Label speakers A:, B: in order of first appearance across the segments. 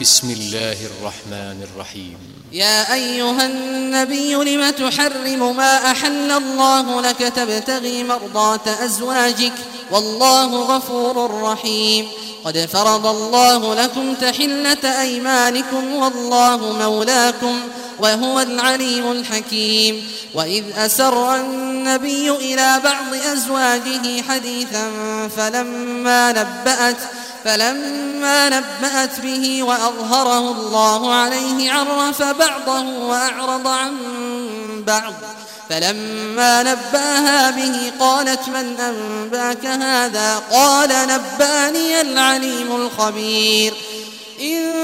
A: بسم الله الرحمن الرحيم يا أيها النبي لم تحرم ما أحل الله لك تبتغي مرضاة أزواجك والله غفور رحيم قد فرض الله لكم تحلة أيمانكم والله مولاكم وهو العليم الحكيم وإذ أسر النبي إلى بعض أزواجه حديثا فلما نبأت فلما نبأت به وأظهره الله عليه عرف بعضه وأعرض عن بعض فلما نباها به قالت من أنباك هذا قال نباني العليم الخبير إن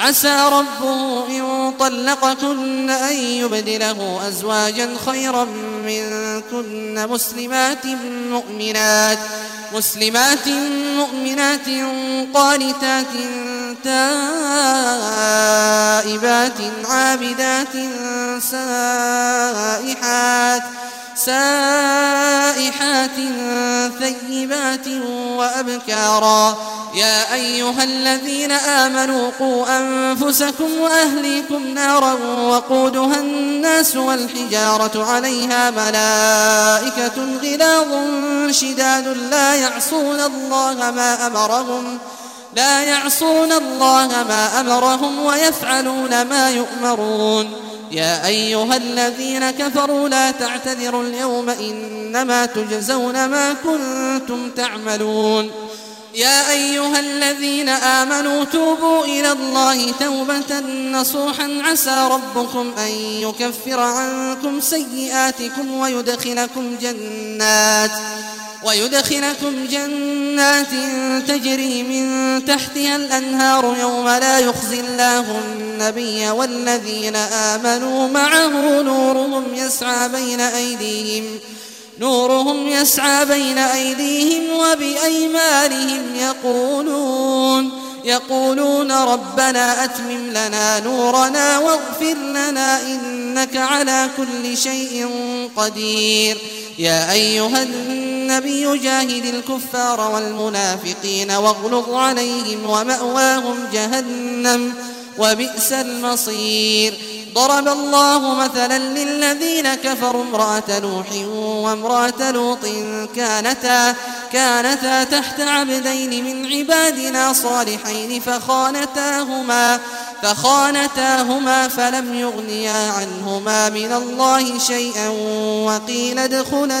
A: عسى ربه إن طلقكن أن يبدله أزواجا خيرا منكن مسلمات مؤمنات مسلمات مؤمنات قانتات تائبات عابدات سائحات سائحات ثيبات وأبكارا يا أيها الذين آمنوا قوا أنفسكم وأهليكم نارا وقودها الناس والحجارة عليها ملائكة غلاظ شداد لا يعصون الله ما أمرهم لا يعصون الله ما أمرهم ويفعلون ما يؤمرون يا أيها الذين كفروا لا تعتذروا اليوم إنما تجزون ما كنتم تعملون يا أيها الذين آمنوا توبوا إلى الله توبة نصوحا عسى ربكم أن يكفر عنكم سيئاتكم ويدخلكم جنات ويدخلكم جنات تجري من تحتها الأنهار يوم لا يخزي الله النبي والذين آمنوا معه نورهم يسعى بين أيديهم نورهم يسعى بين أيديهم وبأيمانهم يقولون يقولون ربنا أتمم لنا نورنا واغفر لنا إنك على كل شيء قدير يا أيها الناس النبي جاهد الكفار والمنافقين واغلظ عليهم ومأواهم جهنم وبئس المصير ضرب الله مثلا للذين كفروا امرأة نوح وامرأة لوط كانتا كانتا تحت عبدين من عبادنا صالحين فخانتاهما فخانتاهما فلم يغنيا عنهما من الله شيئا وقيل ادخلا